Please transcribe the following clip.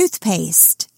toothpaste.